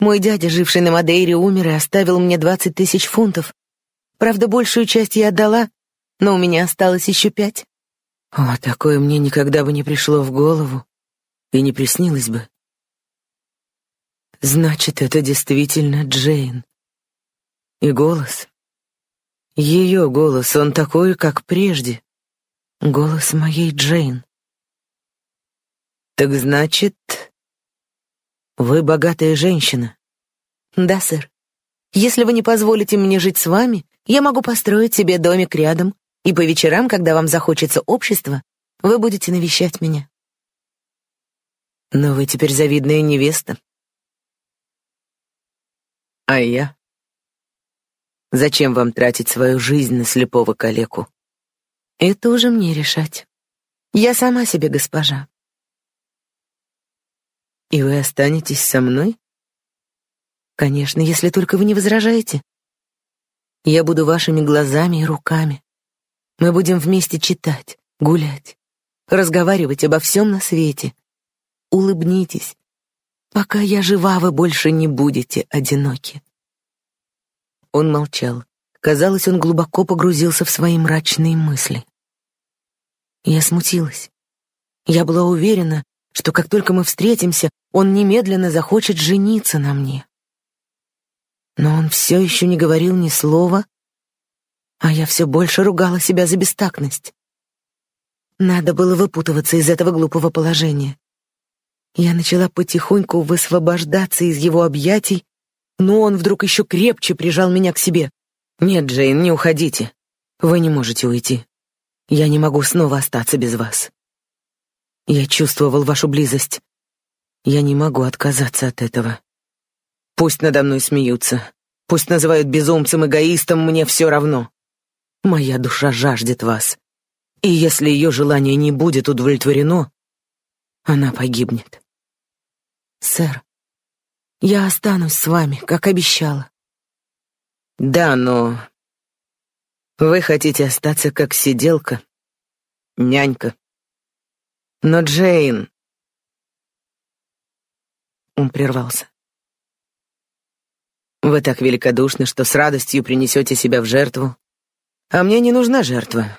Мой дядя, живший на Мадейре, умер и оставил мне двадцать тысяч фунтов. Правда, большую часть я отдала, но у меня осталось еще пять. О, такое мне никогда бы не пришло в голову и не приснилось бы. Значит, это действительно Джейн. И голос. Ее голос, он такой, как прежде. Голос моей Джейн. Так значит, вы богатая женщина? Да, сэр. Если вы не позволите мне жить с вами, я могу построить себе домик рядом, и по вечерам, когда вам захочется общества, вы будете навещать меня. Но вы теперь завидная невеста. А я? Зачем вам тратить свою жизнь на слепого калеку? Это уже мне решать. Я сама себе госпожа. И вы останетесь со мной? Конечно, если только вы не возражаете. Я буду вашими глазами и руками. Мы будем вместе читать, гулять, разговаривать обо всем на свете. Улыбнитесь. Пока я жива, вы больше не будете одиноки. Он молчал. Казалось, он глубоко погрузился в свои мрачные мысли. Я смутилась. Я была уверена, что как только мы встретимся, он немедленно захочет жениться на мне. Но он все еще не говорил ни слова, а я все больше ругала себя за бестактность. Надо было выпутываться из этого глупого положения. Я начала потихоньку высвобождаться из его объятий, но он вдруг еще крепче прижал меня к себе. «Нет, Джейн, не уходите. Вы не можете уйти. Я не могу снова остаться без вас. Я чувствовал вашу близость. Я не могу отказаться от этого. Пусть надо мной смеются, пусть называют безумцем, эгоистом, мне все равно. Моя душа жаждет вас. И если ее желание не будет удовлетворено, она погибнет. Сэр, я останусь с вами, как обещала. Да, но вы хотите остаться как сиделка, нянька. Но Джейн... Он прервался. Вы так великодушны, что с радостью принесете себя в жертву. А мне не нужна жертва.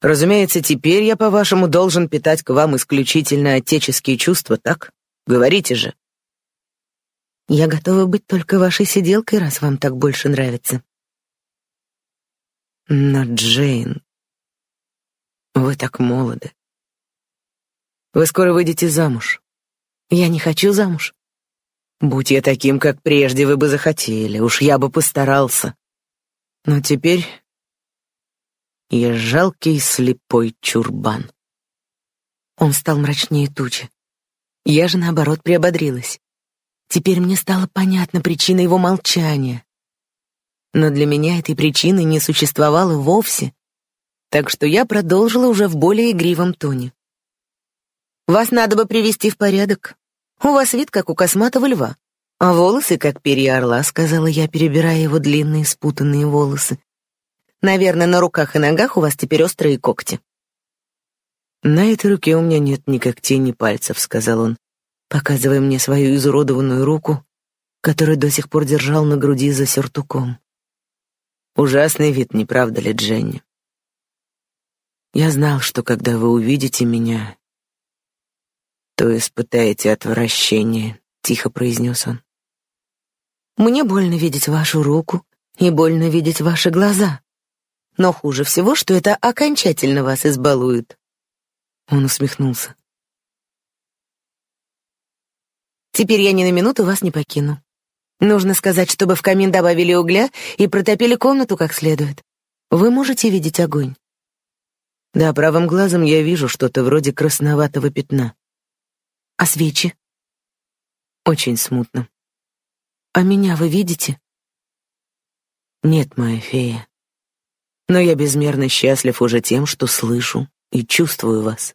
Разумеется, теперь я, по-вашему, должен питать к вам исключительно отеческие чувства, так? Говорите же. Я готова быть только вашей сиделкой, раз вам так больше нравится. Но, Джейн, вы так молоды. Вы скоро выйдете замуж. Я не хочу замуж. Будь я таким, как прежде, вы бы захотели, уж я бы постарался. Но теперь я жалкий слепой чурбан. Он стал мрачнее тучи. Я же, наоборот, приободрилась. Теперь мне стала понятна причина его молчания. Но для меня этой причины не существовало вовсе, так что я продолжила уже в более игривом тоне. Вас надо бы привести в порядок. У вас вид, как у косматого льва, а волосы, как перья орла», — сказала я, перебирая его длинные спутанные волосы. «Наверное, на руках и ногах у вас теперь острые когти». «На этой руке у меня нет ни когтей, ни пальцев», — сказал он, показывая мне свою изуродованную руку, которую до сих пор держал на груди за сюртуком. Ужасный вид, не правда ли, Дженни? Я знал, что когда вы увидите меня, то испытаете отвращение, тихо произнес он. Мне больно видеть вашу руку и больно видеть ваши глаза. Но хуже всего, что это окончательно вас избалует. Он усмехнулся. Теперь я ни на минуту вас не покину. Нужно сказать, чтобы в камин добавили угля и протопили комнату как следует. Вы можете видеть огонь? Да, правым глазом я вижу что-то вроде красноватого пятна. А свечи? Очень смутно. А меня вы видите? Нет, моя фея. Но я безмерно счастлив уже тем, что слышу и чувствую вас.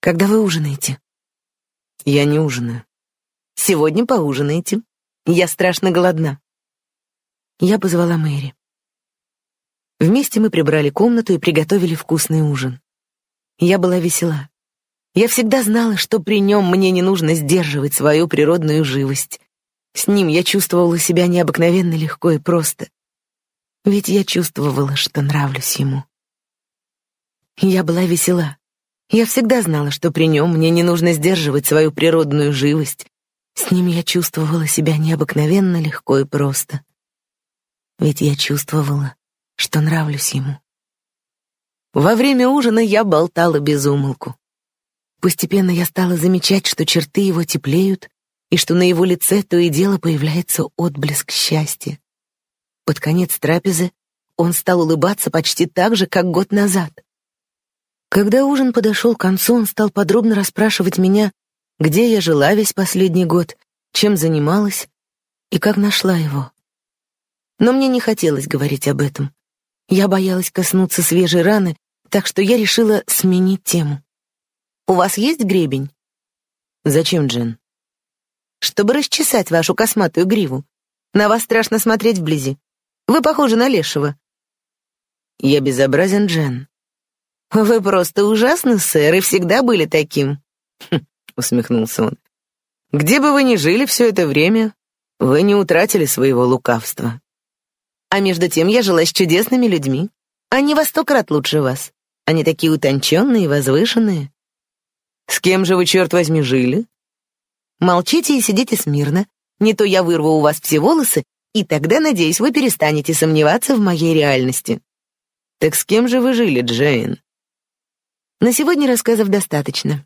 Когда вы ужинаете? Я не ужинаю. Сегодня поужинаете. Я страшно голодна. Я позвала Мэри. Вместе мы прибрали комнату и приготовили вкусный ужин. Я была весела. Я всегда знала, что при нем мне не нужно сдерживать свою природную живость. С ним я чувствовала себя необыкновенно легко и просто. Ведь я чувствовала, что нравлюсь ему. Я была весела. Я всегда знала, что при нем мне не нужно сдерживать свою природную живость. С ним я чувствовала себя необыкновенно легко и просто. Ведь я чувствовала, что нравлюсь ему. Во время ужина я болтала без умолку. Постепенно я стала замечать, что черты его теплеют, и что на его лице то и дело появляется отблеск счастья. Под конец трапезы он стал улыбаться почти так же, как год назад. Когда ужин подошел к концу, он стал подробно расспрашивать меня, где я жила весь последний год, чем занималась и как нашла его. Но мне не хотелось говорить об этом. Я боялась коснуться свежей раны, так что я решила сменить тему. «У вас есть гребень?» «Зачем, Джен?» «Чтобы расчесать вашу косматую гриву. На вас страшно смотреть вблизи. Вы похожи на лешего». «Я безобразен, Джен». «Вы просто ужасны, сэр, и всегда были таким». Хм, усмехнулся он. «Где бы вы ни жили все это время, вы не утратили своего лукавства». «А между тем я жила с чудесными людьми. Они во сто крат лучше вас. Они такие утонченные и возвышенные». «С кем же вы, черт возьми, жили?» «Молчите и сидите смирно. Не то я вырву у вас все волосы и тогда, надеюсь, вы перестанете сомневаться в моей реальности. Так с кем же вы жили, Джейн? На сегодня рассказов достаточно.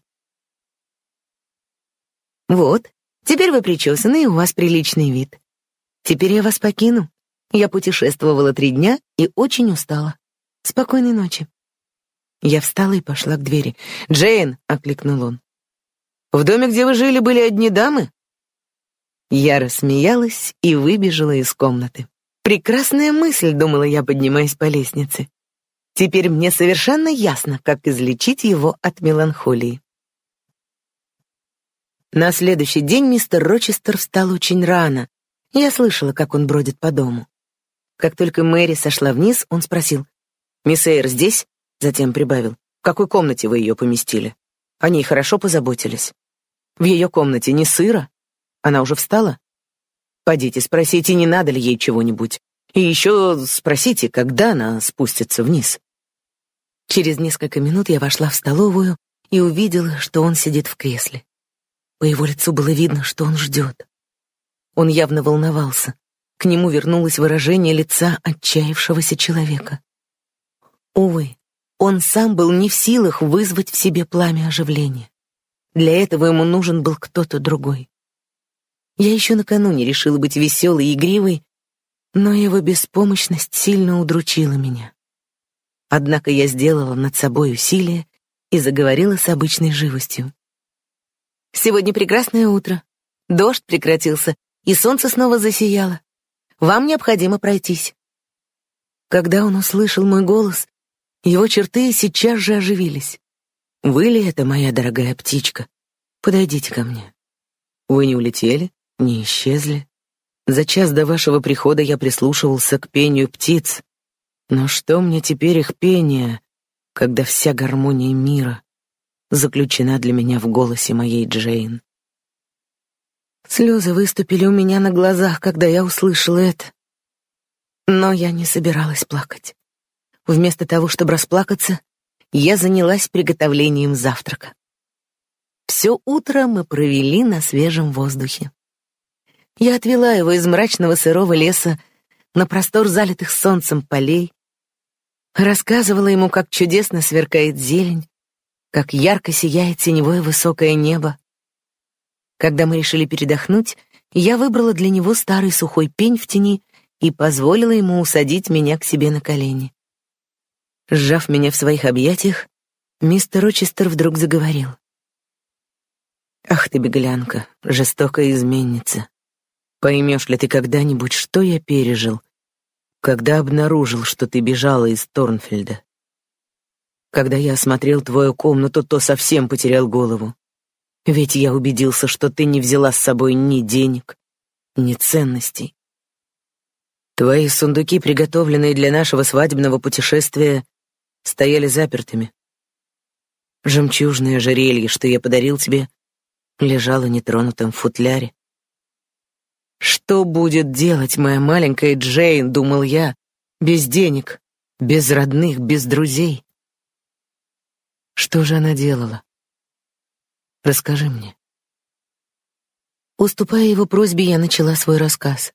Вот, теперь вы причесаны, и у вас приличный вид. Теперь я вас покину. Я путешествовала три дня и очень устала. Спокойной ночи. Я встала и пошла к двери. «Джейн!» — окликнул он. «В доме, где вы жили, были одни дамы?» Я рассмеялась и выбежала из комнаты. Прекрасная мысль, думала я, поднимаясь по лестнице. Теперь мне совершенно ясно, как излечить его от меланхолии. На следующий день мистер Рочестер встал очень рано. Я слышала, как он бродит по дому. Как только Мэри сошла вниз, он спросил, «Мисс Эйр здесь?» Затем прибавил, «В какой комнате вы ее поместили?» О ней хорошо позаботились. В ее комнате не сыро, она уже встала? Пойдите, спросите, не надо ли ей чего-нибудь. И еще спросите, когда она спустится вниз. Через несколько минут я вошла в столовую и увидела, что он сидит в кресле. По его лицу было видно, что он ждет. Он явно волновался. К нему вернулось выражение лица отчаявшегося человека. Увы, он сам был не в силах вызвать в себе пламя оживления. Для этого ему нужен был кто-то другой. Я еще накануне решила быть веселой и игривой, но его беспомощность сильно удручила меня. Однако я сделала над собой усилие и заговорила с обычной живостью. «Сегодня прекрасное утро. Дождь прекратился, и солнце снова засияло. Вам необходимо пройтись». Когда он услышал мой голос, его черты сейчас же оживились. «Вы ли это, моя дорогая птичка? Подойдите ко мне». «Вы не улетели?» не исчезли. За час до вашего прихода я прислушивался к пению птиц. Но что мне теперь их пение, когда вся гармония мира заключена для меня в голосе моей Джейн? Слезы выступили у меня на глазах, когда я услышала это. Но я не собиралась плакать. Вместо того, чтобы расплакаться, я занялась приготовлением завтрака. Все утро мы провели на свежем воздухе. Я отвела его из мрачного сырого леса на простор залитых солнцем полей, рассказывала ему, как чудесно сверкает зелень, как ярко сияет синевое высокое небо. Когда мы решили передохнуть, я выбрала для него старый сухой пень в тени и позволила ему усадить меня к себе на колени. Сжав меня в своих объятиях, мистер Рочестер вдруг заговорил. «Ах ты, беглянка, жестокая изменница! Поймешь ли ты когда-нибудь, что я пережил, когда обнаружил, что ты бежала из Торнфельда? Когда я осмотрел твою комнату, то совсем потерял голову. Ведь я убедился, что ты не взяла с собой ни денег, ни ценностей. Твои сундуки, приготовленные для нашего свадебного путешествия, стояли запертыми. Жемчужное ожерелье, что я подарил тебе, лежало нетронутым в футляре. Что будет делать моя маленькая Джейн, думал я, без денег, без родных, без друзей? Что же она делала? Расскажи мне. Уступая его просьбе, я начала свой рассказ.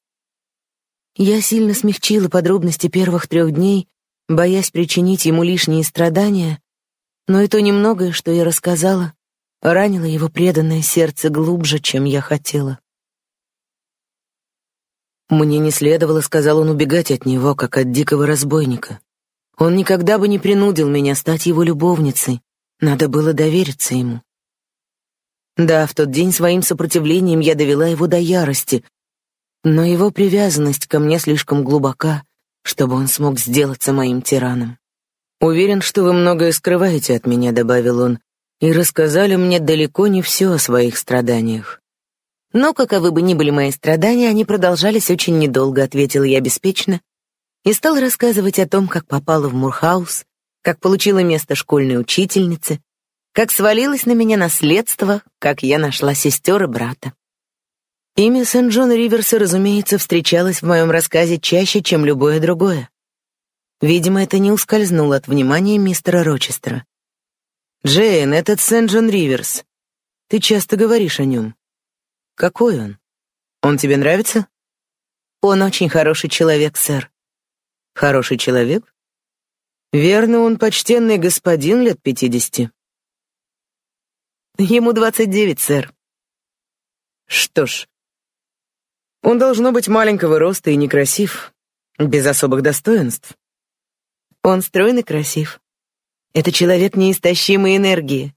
Я сильно смягчила подробности первых трех дней, боясь причинить ему лишние страдания, но и то немногое, что я рассказала, ранило его преданное сердце глубже, чем я хотела. Мне не следовало, сказал он, убегать от него, как от дикого разбойника. Он никогда бы не принудил меня стать его любовницей. Надо было довериться ему. Да, в тот день своим сопротивлением я довела его до ярости, но его привязанность ко мне слишком глубока, чтобы он смог сделаться моим тираном. Уверен, что вы многое скрываете от меня, добавил он, и рассказали мне далеко не все о своих страданиях. Но каковы бы ни были мои страдания, они продолжались очень недолго, ответила я беспечно и стал рассказывать о том, как попала в Мурхаус, как получила место школьной учительницы, как свалилось на меня наследство, как я нашла сестер и брата. Имя Сент-Джон Риверса, разумеется, встречалось в моем рассказе чаще, чем любое другое. Видимо, это не ускользнуло от внимания мистера Рочестера. «Джейн, этот Сент-Джон Риверс. Ты часто говоришь о нем. Какой он? Он тебе нравится?» «Он очень хороший человек, сэр». «Хороший человек?» «Верно, он почтенный господин лет пятидесяти». Ему двадцать девять, сэр. Что ж, он должно быть маленького роста и некрасив, без особых достоинств. Он стройный и красив. Это человек неистощимой энергии.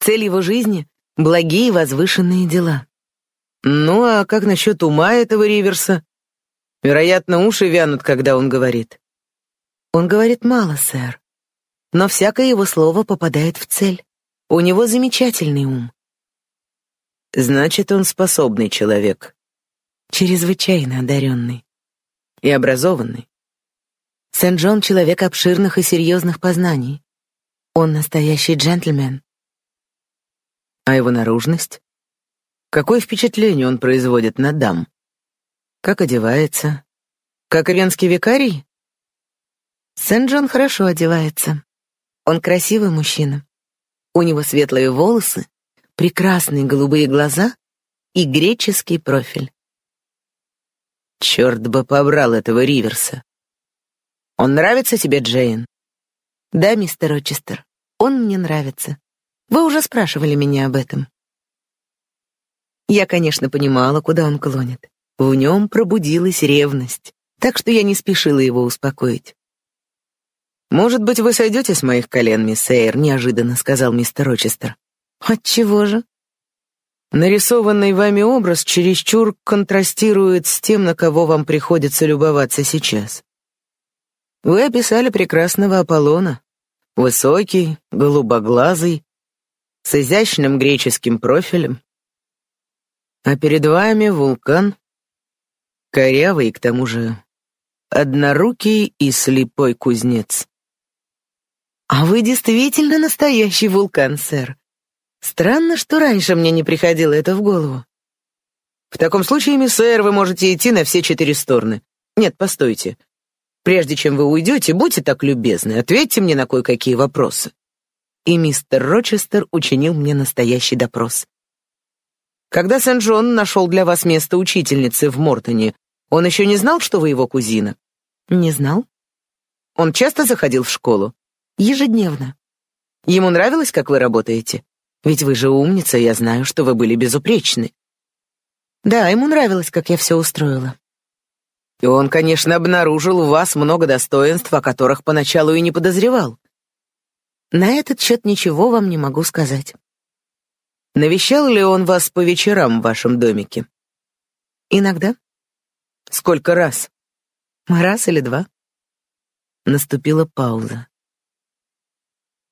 Цель его жизни — благие возвышенные дела. Ну, а как насчет ума этого Риверса? Вероятно, уши вянут, когда он говорит. Он говорит мало, сэр. Но всякое его слово попадает в цель. У него замечательный ум. Значит, он способный человек. Чрезвычайно одаренный. И образованный. Сент-Джон — человек обширных и серьезных познаний. Он настоящий джентльмен. А его наружность? Какое впечатление он производит на дам? Как одевается? Как иренский викарий? Сент-Джон хорошо одевается. Он красивый мужчина. У него светлые волосы, прекрасные голубые глаза и греческий профиль. Черт бы побрал этого Риверса. Он нравится тебе, Джейн? Да, мистер Рочестер, он мне нравится. Вы уже спрашивали меня об этом. Я, конечно, понимала, куда он клонит. В нем пробудилась ревность, так что я не спешила его успокоить. «Может быть, вы сойдете с моих колен, мисс Эйр», — неожиданно сказал мистер Рочестер. «Отчего же?» «Нарисованный вами образ чересчур контрастирует с тем, на кого вам приходится любоваться сейчас. Вы описали прекрасного Аполлона. Высокий, голубоглазый, с изящным греческим профилем. А перед вами вулкан, корявый к тому же, однорукий и слепой кузнец. А вы действительно настоящий вулкан, сэр. Странно, что раньше мне не приходило это в голову. В таком случае, мисс сэр, вы можете идти на все четыре стороны. Нет, постойте. Прежде чем вы уйдете, будьте так любезны, ответьте мне на кое-какие вопросы. И мистер Рочестер учинил мне настоящий допрос. Когда Сент-Джон нашел для вас место учительницы в Мортоне, он еще не знал, что вы его кузина? Не знал. Он часто заходил в школу? Ежедневно. Ему нравилось, как вы работаете? Ведь вы же умница, я знаю, что вы были безупречны. Да, ему нравилось, как я все устроила. И он, конечно, обнаружил в вас много достоинств, о которых поначалу и не подозревал. На этот счет ничего вам не могу сказать. Навещал ли он вас по вечерам в вашем домике? Иногда. Сколько раз? Раз или два. Наступила пауза.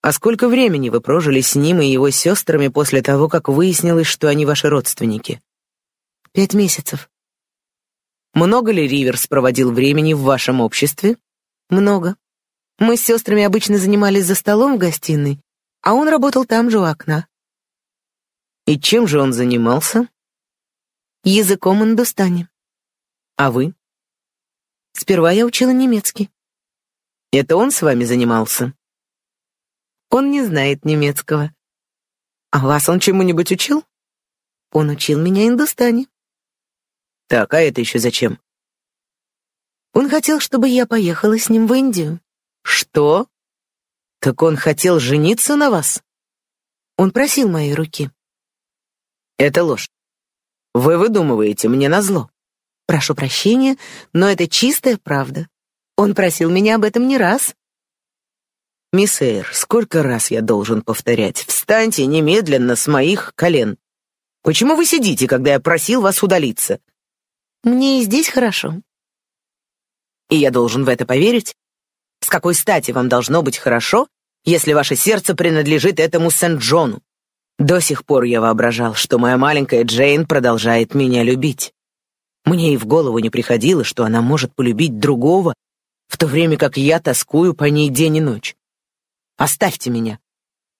А сколько времени вы прожили с ним и его сестрами после того, как выяснилось, что они ваши родственники? Пять месяцев. Много ли Риверс проводил времени в вашем обществе? Много. Мы с сестрами обычно занимались за столом в гостиной, а он работал там же у окна. И чем же он занимался? Языком индустани. А вы? Сперва я учила немецкий. Это он с вами занимался? Он не знает немецкого. А вас он чему-нибудь учил? Он учил меня индустане. Так, а это еще зачем? Он хотел, чтобы я поехала с ним в Индию. Что? Так он хотел жениться на вас? Он просил моей руки. Это ложь. Вы выдумываете мне назло. Прошу прощения, но это чистая правда. Он просил меня об этом не раз. Мисс Эйр, сколько раз я должен повторять? Встаньте немедленно с моих колен. Почему вы сидите, когда я просил вас удалиться? Мне и здесь хорошо. И я должен в это поверить? С какой стати вам должно быть хорошо, если ваше сердце принадлежит этому Сент-Джону? До сих пор я воображал, что моя маленькая Джейн продолжает меня любить. Мне и в голову не приходило, что она может полюбить другого, в то время как я тоскую по ней день и ночь. Оставьте меня.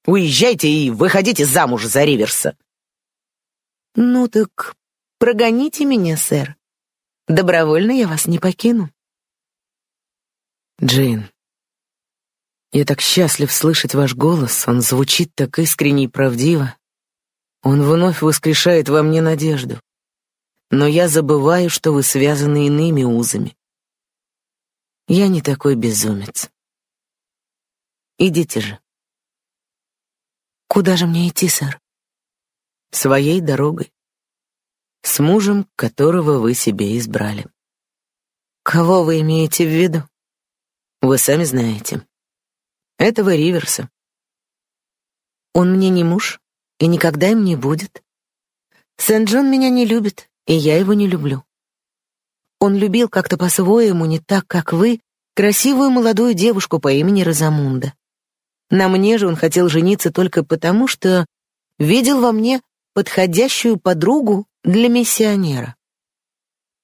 Уезжайте и выходите замуж за Риверса. Ну так прогоните меня, сэр. Добровольно я вас не покину. Джейн, я так счастлив слышать ваш голос, он звучит так искренне и правдиво. Он вновь воскрешает во мне надежду. Но я забываю, что вы связаны иными узами. Я не такой безумец. Идите же. Куда же мне идти, сэр? Своей дорогой. С мужем, которого вы себе избрали. Кого вы имеете в виду? Вы сами знаете. Этого Риверса. Он мне не муж и никогда им не будет. Сент-Джон меня не любит, и я его не люблю. Он любил как-то по-своему, не так, как вы, красивую молодую девушку по имени Розамунда. На мне же он хотел жениться только потому, что видел во мне подходящую подругу для миссионера.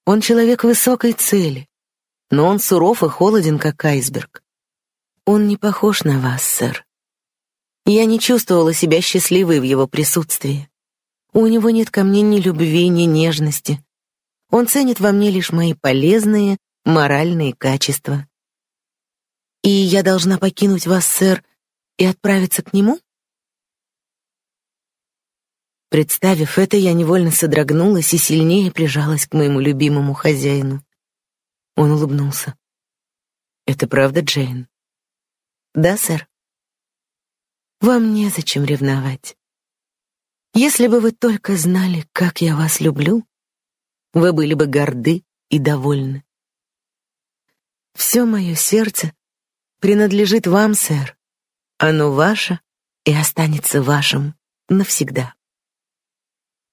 Он человек высокой цели, но он суров и холоден, как айсберг. Он не похож на вас, сэр. Я не чувствовала себя счастливой в его присутствии. У него нет ко мне ни любви, ни нежности. Он ценит во мне лишь мои полезные моральные качества. И я должна покинуть вас, сэр, и отправиться к нему? Представив это, я невольно содрогнулась и сильнее прижалась к моему любимому хозяину. Он улыбнулся. «Это правда, Джейн?» «Да, сэр». «Вам незачем ревновать. Если бы вы только знали, как я вас люблю, вы были бы горды и довольны. Все мое сердце принадлежит вам, сэр. Оно ваше и останется вашим навсегда.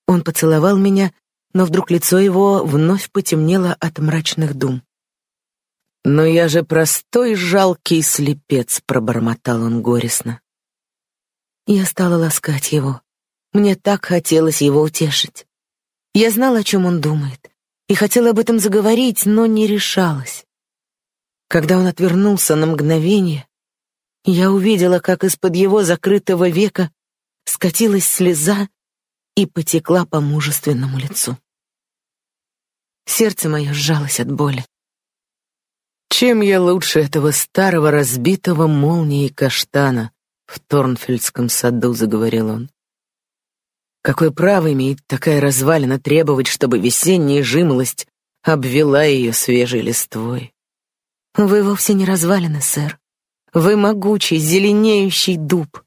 Он поцеловал меня, но вдруг лицо его вновь потемнело от мрачных дум. «Но я же простой жалкий слепец», — пробормотал он горестно. Я стала ласкать его. Мне так хотелось его утешить. Я знала, о чем он думает, и хотела об этом заговорить, но не решалась. Когда он отвернулся на мгновение, я увидела, как из-под его закрытого века скатилась слеза и потекла по мужественному лицу. Сердце мое сжалось от боли. Чем я лучше этого старого разбитого молнией каштана в Торнфельдском саду, заговорил он. Какое право имеет такая развалина требовать, чтобы весенняя жимолость обвела ее свежей листвой? Вы вовсе не развалины, сэр. Вы могучий, зеленеющий дуб.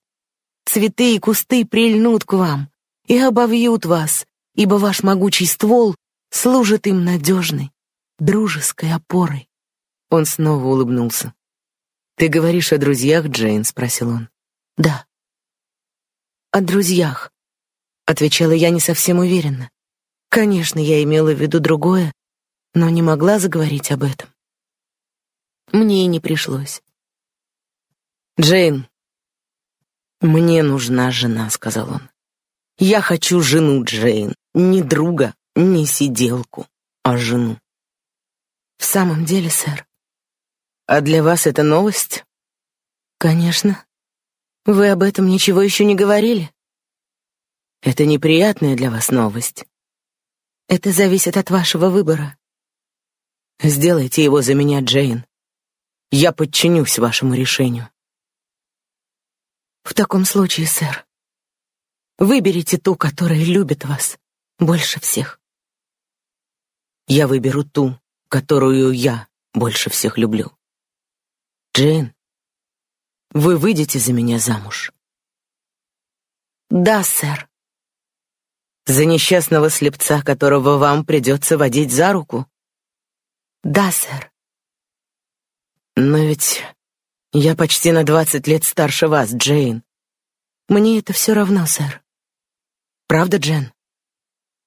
Цветы и кусты прильнут к вам и обовьют вас, ибо ваш могучий ствол служит им надежной, дружеской опорой. Он снова улыбнулся. «Ты говоришь о друзьях, Джейн?» — спросил он. «Да». «О друзьях», — отвечала я не совсем уверенно. Конечно, я имела в виду другое, но не могла заговорить об этом. Мне и не пришлось. «Джейн, мне нужна жена», — сказал он. «Я хочу жену, Джейн, не друга, не сиделку, а жену». «В самом деле, сэр?» «А для вас это новость?» «Конечно. Вы об этом ничего еще не говорили?» «Это неприятная для вас новость». «Это зависит от вашего выбора. Сделайте его за меня, Джейн. Я подчинюсь вашему решению. В таком случае, сэр, выберите ту, которая любит вас больше всех. Я выберу ту, которую я больше всех люблю. Джейн, вы выйдете за меня замуж? Да, сэр. За несчастного слепца, которого вам придется водить за руку? Да, сэр. Но ведь я почти на двадцать лет старше вас, Джейн. Мне это все равно, сэр. Правда, Джен?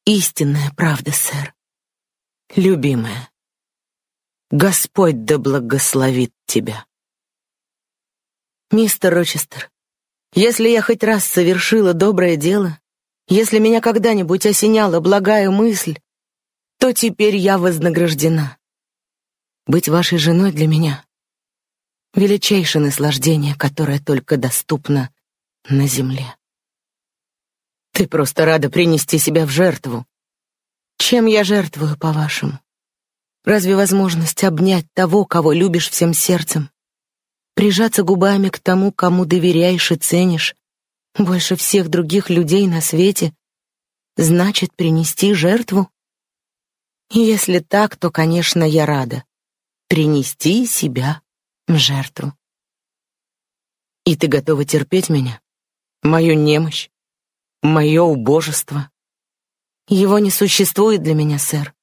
Истинная правда, сэр. Любимая, Господь да благословит тебя. Мистер Рочестер, если я хоть раз совершила доброе дело, если меня когда-нибудь осеняла благая мысль, то теперь я вознаграждена. Быть вашей женой для меня — величайшее наслаждение, которое только доступно на земле. Ты просто рада принести себя в жертву. Чем я жертвую, по-вашему? Разве возможность обнять того, кого любишь всем сердцем, прижаться губами к тому, кому доверяешь и ценишь, больше всех других людей на свете, значит принести жертву? Если так, то, конечно, я рада принести себя в жертву. И ты готова терпеть меня, мою немощь, мое убожество? Его не существует для меня, сэр.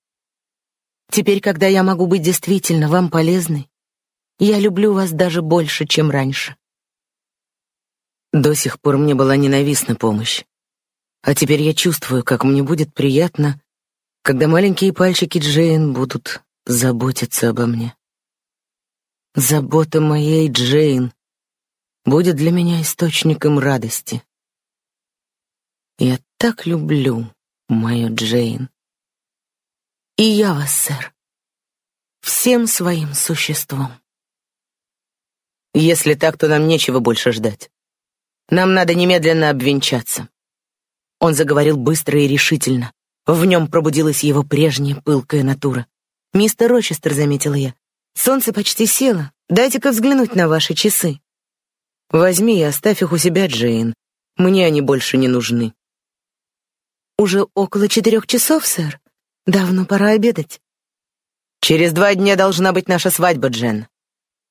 Теперь, когда я могу быть действительно вам полезной, я люблю вас даже больше, чем раньше. До сих пор мне была ненавистна помощь. А теперь я чувствую, как мне будет приятно, когда маленькие пальчики Джейн будут заботиться обо мне. Забота моей Джейн будет для меня источником радости. Я так люблю мою Джейн. И я вас, сэр, всем своим существом. Если так, то нам нечего больше ждать. Нам надо немедленно обвенчаться. Он заговорил быстро и решительно. В нем пробудилась его прежняя пылкая натура. «Мистер Рочестер», — заметила я, — «солнце почти село. Дайте-ка взглянуть на ваши часы». «Возьми и оставь их у себя, Джейн. Мне они больше не нужны». «Уже около четырех часов, сэр. Давно пора обедать». «Через два дня должна быть наша свадьба, Джен.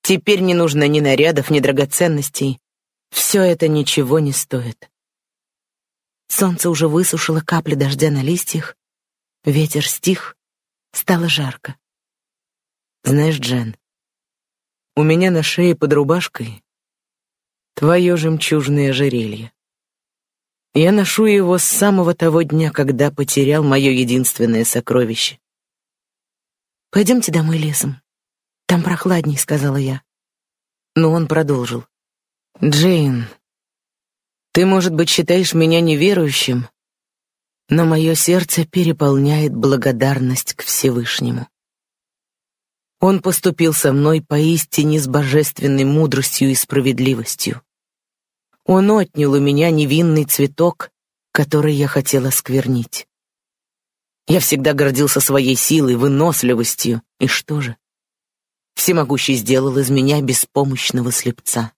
Теперь не нужно ни нарядов, ни драгоценностей. Все это ничего не стоит. Солнце уже высушило капли дождя на листьях, ветер стих, стало жарко. Знаешь, Джен, у меня на шее под рубашкой твое жемчужное ожерелье. Я ношу его с самого того дня, когда потерял мое единственное сокровище. Пойдемте домой лесом. Там прохладней, сказала я. Но он продолжил. Джейн, ты, может быть, считаешь меня неверующим, но мое сердце переполняет благодарность к Всевышнему. Он поступил со мной поистине с божественной мудростью и справедливостью. Он отнял у меня невинный цветок, который я хотела сквернить. Я всегда гордился своей силой, выносливостью, и что же? Всемогущий сделал из меня беспомощного слепца.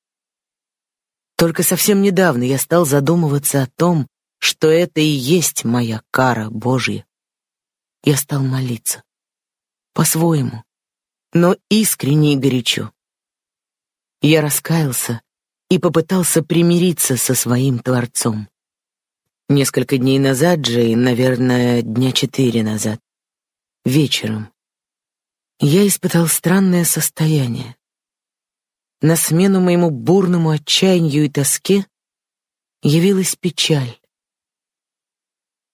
Только совсем недавно я стал задумываться о том, что это и есть моя кара Божья. Я стал молиться. По-своему, но искренне и горячо. Я раскаялся и попытался примириться со своим Творцом. Несколько дней назад, Джейн, наверное, дня четыре назад, вечером, я испытал странное состояние. На смену моему бурному отчаянию и тоске явилась печаль.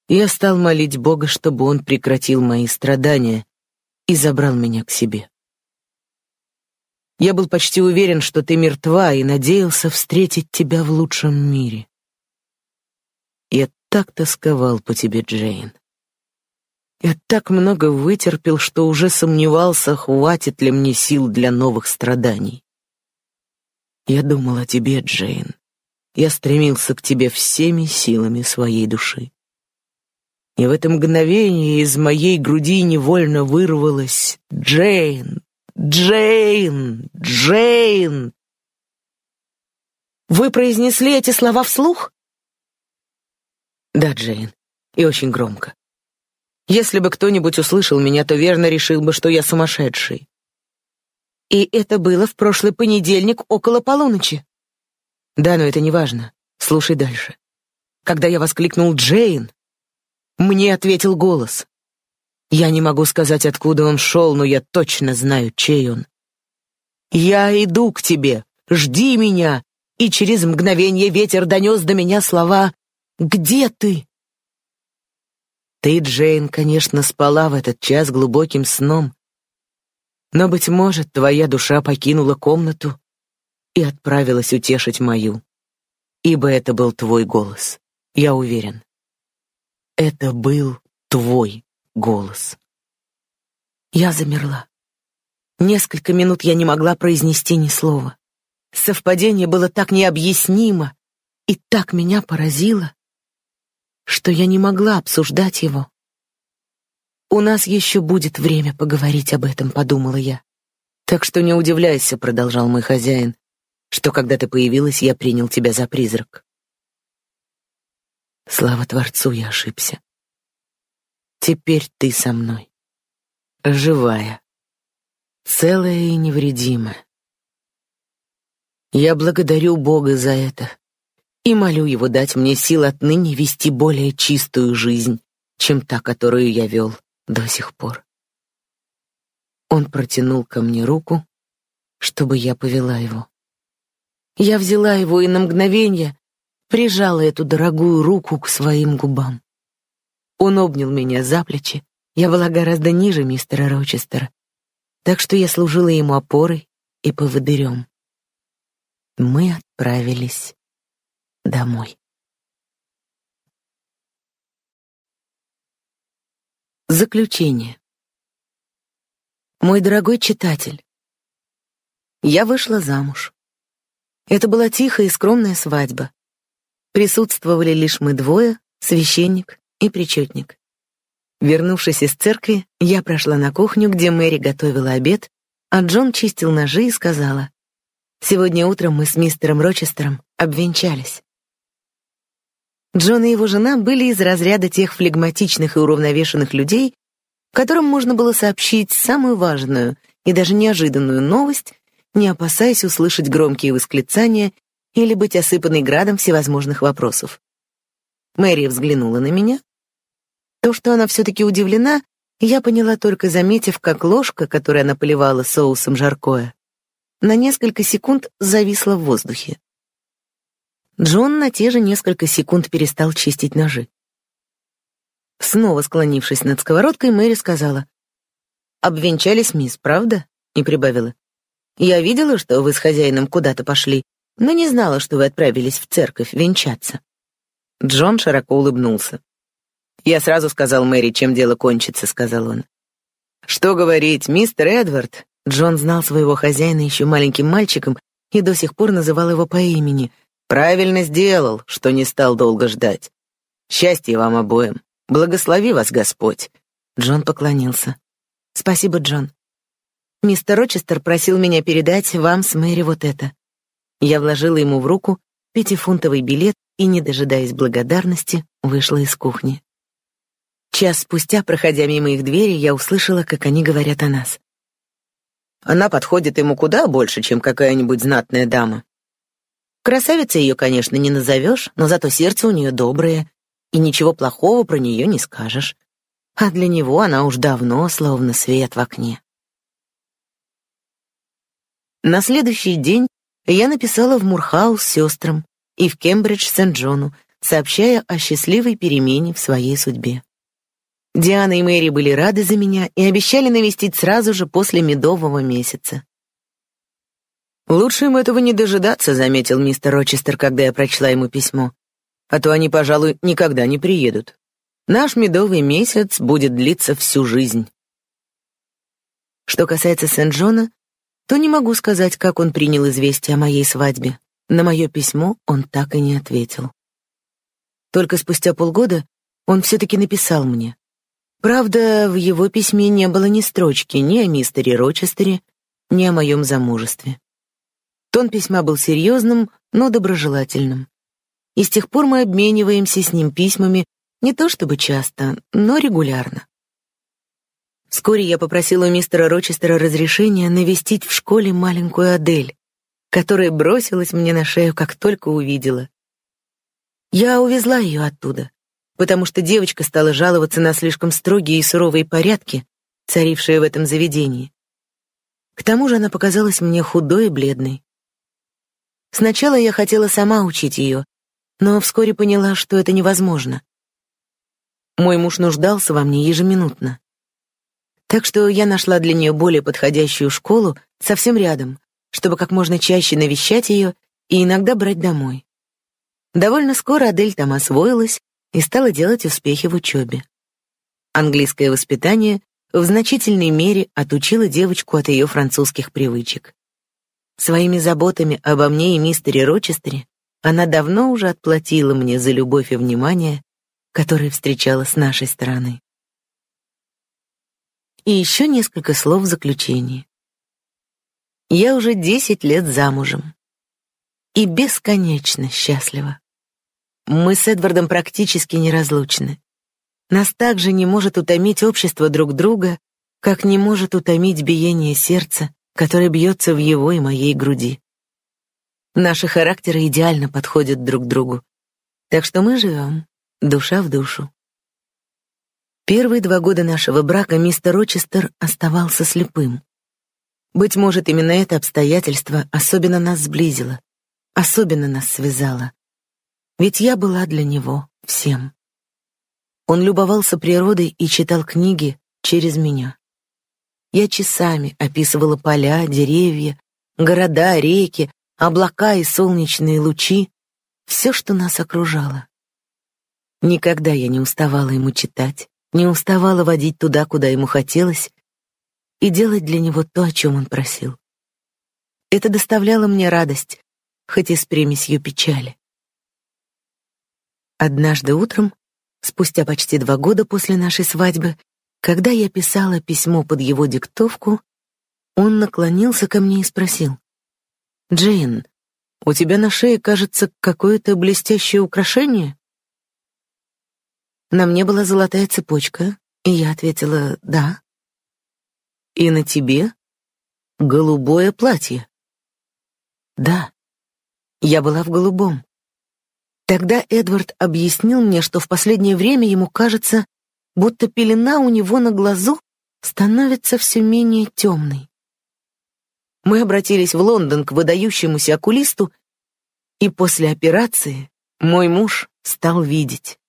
Я стал молить Бога, чтобы Он прекратил мои страдания и забрал меня к себе. Я был почти уверен, что ты мертва, и надеялся встретить тебя в лучшем мире. Я так тосковал по тебе, Джейн. Я так много вытерпел, что уже сомневался, хватит ли мне сил для новых страданий. Я думал о тебе, Джейн. Я стремился к тебе всеми силами своей души. и в это мгновение из моей груди невольно вырвалось «Джейн! Джейн! Джейн!» «Вы произнесли эти слова вслух?» «Да, Джейн, и очень громко. Если бы кто-нибудь услышал меня, то верно решил бы, что я сумасшедший. И это было в прошлый понедельник около полуночи. Да, но это не важно. Слушай дальше. Когда я воскликнул «Джейн», мне ответил голос. Я не могу сказать, откуда он шел, но я точно знаю, чей он. «Я иду к тебе, жди меня!» И через мгновение ветер донес до меня слова «Где ты?» Ты, Джейн, конечно, спала в этот час глубоким сном, но, быть может, твоя душа покинула комнату и отправилась утешить мою, ибо это был твой голос, я уверен. Это был твой голос. Я замерла. Несколько минут я не могла произнести ни слова. Совпадение было так необъяснимо и так меня поразило что я не могла обсуждать его. «У нас еще будет время поговорить об этом», — подумала я. «Так что не удивляйся», — продолжал мой хозяин, «что когда ты появилась, я принял тебя за призрак». Слава Творцу, я ошибся. Теперь ты со мной. Живая. Целая и невредимая. Я благодарю Бога за это и молю его дать мне сил отныне вести более чистую жизнь, чем та, которую я вел до сих пор. Он протянул ко мне руку, чтобы я повела его. Я взяла его и на мгновение прижала эту дорогую руку к своим губам. Он обнял меня за плечи, я была гораздо ниже мистера Рочестера, так что я служила ему опорой и поводырем. Мы отправились домой. Заключение. Мой дорогой читатель, я вышла замуж. Это была тихая и скромная свадьба. Присутствовали лишь мы двое, священник и причетник. Вернувшись из церкви, я прошла на кухню, где Мэри готовила обед, а Джон чистил ножи и сказала: "Сегодня утром мы с мистером Рочестером обвенчались". Джон и его жена были из разряда тех флегматичных и уравновешенных людей, которым можно было сообщить самую важную и даже неожиданную новость, не опасаясь услышать громкие восклицания или быть осыпанной градом всевозможных вопросов. Мэри взглянула на меня. То, что она все-таки удивлена, я поняла только заметив, как ложка, которой она поливала соусом жаркое, на несколько секунд зависла в воздухе. Джон на те же несколько секунд перестал чистить ножи. Снова склонившись над сковородкой, Мэри сказала: "Обвенчались, мисс, правда?" и прибавила: "Я видела, что вы с хозяином куда-то пошли, но не знала, что вы отправились в церковь венчаться". Джон широко улыбнулся. "Я сразу сказал Мэри, чем дело кончится", сказал он. "Что говорить, мистер Эдвард?" Джон знал своего хозяина еще маленьким мальчиком и до сих пор называл его по имени. Правильно сделал, что не стал долго ждать. Счастья вам обоим. Благослови вас Господь. Джон поклонился. Спасибо, Джон. Мистер Рочестер просил меня передать вам с Мэри вот это. Я вложила ему в руку пятифунтовый билет и, не дожидаясь благодарности, вышла из кухни. Час спустя, проходя мимо их двери, я услышала, как они говорят о нас. Она подходит ему куда больше, чем какая-нибудь знатная дама. Красавицей ее, конечно, не назовешь, но зато сердце у нее доброе, и ничего плохого про нее не скажешь. А для него она уж давно словно свет в окне. На следующий день я написала в Мурхаус сестрам и в Кембридж Сент-Джону, сообщая о счастливой перемене в своей судьбе. Диана и Мэри были рады за меня и обещали навестить сразу же после медового месяца. «Лучше им этого не дожидаться», — заметил мистер Рочестер, когда я прочла ему письмо. «А то они, пожалуй, никогда не приедут. Наш медовый месяц будет длиться всю жизнь». Что касается Сент-Джона, то не могу сказать, как он принял известие о моей свадьбе. На мое письмо он так и не ответил. Только спустя полгода он все-таки написал мне. Правда, в его письме не было ни строчки ни о мистере Рочестере, ни о моем замужестве. Тон письма был серьезным, но доброжелательным. И с тех пор мы обмениваемся с ним письмами не то чтобы часто, но регулярно. Вскоре я попросила у мистера Рочестера разрешения навестить в школе маленькую Адель, которая бросилась мне на шею, как только увидела. Я увезла ее оттуда, потому что девочка стала жаловаться на слишком строгие и суровые порядки, царившие в этом заведении. К тому же она показалась мне худой и бледной. Сначала я хотела сама учить ее, но вскоре поняла, что это невозможно. Мой муж нуждался во мне ежеминутно. Так что я нашла для нее более подходящую школу совсем рядом, чтобы как можно чаще навещать ее и иногда брать домой. Довольно скоро Адель там освоилась и стала делать успехи в учебе. Английское воспитание в значительной мере отучило девочку от ее французских привычек. Своими заботами обо мне и мистере Рочестере она давно уже отплатила мне за любовь и внимание, которые встречала с нашей стороны. И еще несколько слов в заключение. Я уже десять лет замужем и бесконечно счастлива. Мы с Эдвардом практически неразлучны. Нас также не может утомить общество друг друга, как не может утомить биение сердца, которое бьется в его и моей груди. Наши характеры идеально подходят друг другу, так что мы живем душа в душу. Первые два года нашего брака мистер Рочестер оставался слепым. Быть может, именно это обстоятельство особенно нас сблизило, особенно нас связало. Ведь я была для него всем. Он любовался природой и читал книги через меня. Я часами описывала поля, деревья, города, реки, облака и солнечные лучи, все, что нас окружало. Никогда я не уставала ему читать, не уставала водить туда, куда ему хотелось, и делать для него то, о чем он просил. Это доставляло мне радость, хоть и с примесью печали. Однажды утром, спустя почти два года после нашей свадьбы, когда я писала письмо под его диктовку, он наклонился ко мне и спросил. «Джейн, у тебя на шее, кажется, какое-то блестящее украшение?» На мне была золотая цепочка, и я ответила «да». «И на тебе голубое платье?» «Да, я была в голубом». Тогда Эдвард объяснил мне, что в последнее время ему кажется, будто пелена у него на глазу становится все менее темной. Мы обратились в Лондон к выдающемуся окулисту, и после операции мой муж стал видеть.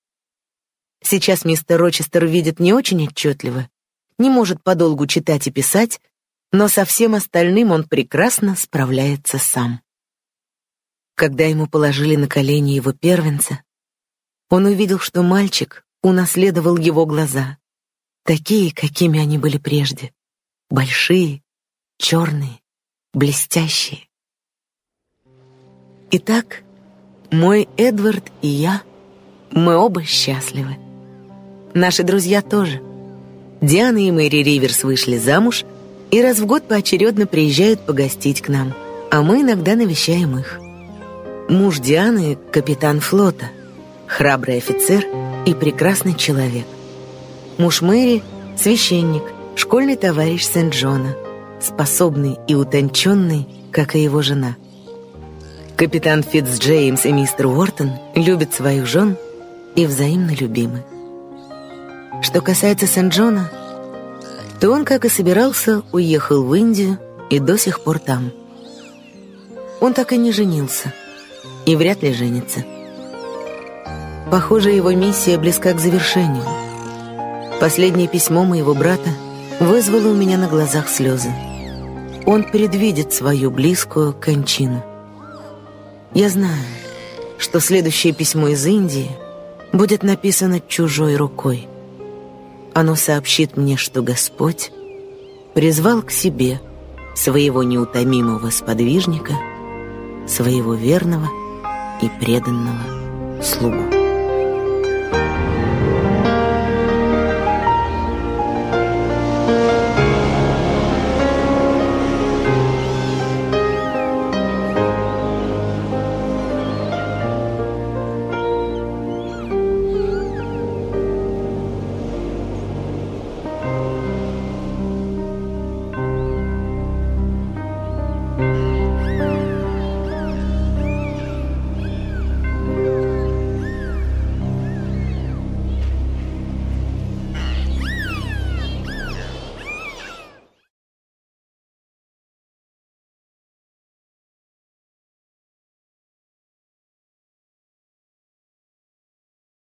Сейчас мистер Рочестер видит не очень отчетливо, не может подолгу читать и писать, но со всем остальным он прекрасно справляется сам. Когда ему положили на колени его первенца, он увидел, что мальчик унаследовал его глаза, такие, какими они были прежде, большие, черные, блестящие. Итак, мой Эдвард и я, мы оба счастливы. Наши друзья тоже. Диана и Мэри Риверс вышли замуж и раз в год поочередно приезжают погостить к нам, а мы иногда навещаем их. Муж Дианы — капитан флота, храбрый офицер и прекрасный человек. Муж Мэри — священник, школьный товарищ Сент-Джона, способный и утонченный, как и его жена. Капитан Фитцджеймс и мистер Уортон любят свою жен и взаимно любимы. Что касается Сент-Джона, то он, как и собирался, уехал в Индию и до сих пор там. Он так и не женился, и вряд ли женится. Похоже, его миссия близка к завершению. Последнее письмо моего брата вызвало у меня на глазах слезы. Он предвидит свою близкую кончину. Я знаю, что следующее письмо из Индии будет написано чужой рукой. Оно сообщит мне, что Господь призвал к себе своего неутомимого сподвижника, своего верного и преданного слугу.